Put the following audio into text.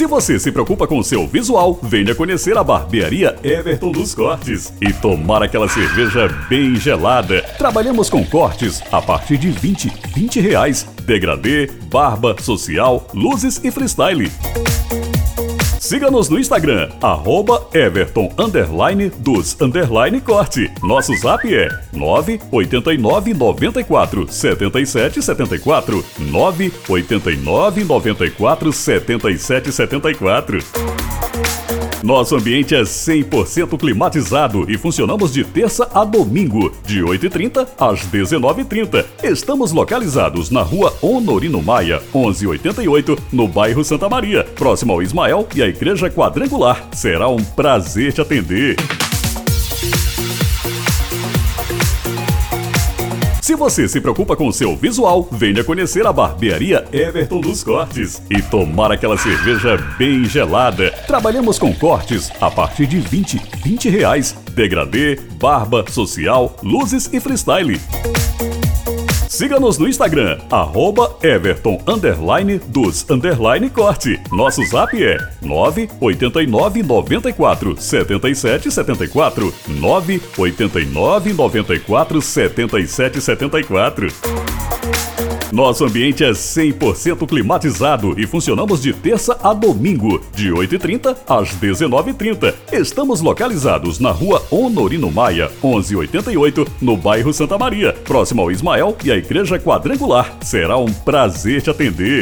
Se você se preocupa com seu visual, venha conhecer a barbearia Everton dos Cortes e tomar aquela cerveja bem gelada. Trabalhamos com cortes a partir de 20, 20 reais. Degradê, barba, social, luzes e freestyle. Siga-nos no Instagram, arroba Everton underline dos underline corte. Nosso zap é 989 94 77 74 989 94 77 74. Nosso ambiente é 100% climatizado e funcionamos de terça a domingo, de 8h30 às 19h30. Estamos localizados na rua Honorino Maia, 1188, no bairro Santa Maria, próximo ao Ismael e à Igreja Quadrangular. Será um prazer te atender. Se você se preocupa com seu visual, venha conhecer a barbearia Everton dos Cortes e tomar aquela cerveja bem gelada. Trabalhamos com cortes a partir de 20, 20 reais. Degradê, barba, social, luzes e freestyle. Siga-nos no Instagram, arroba Everton underline dos underline corte. Nosso zap é 989 94 77 74 989 94 77 74. Nosso ambiente é 100% climatizado e funcionamos de terça a domingo, de 8h30 às 19h30. Estamos localizados na rua Honorino Maia, 1188, no bairro Santa Maria, próximo ao Ismael e à Igreja Quadrangular. Será um prazer te atender.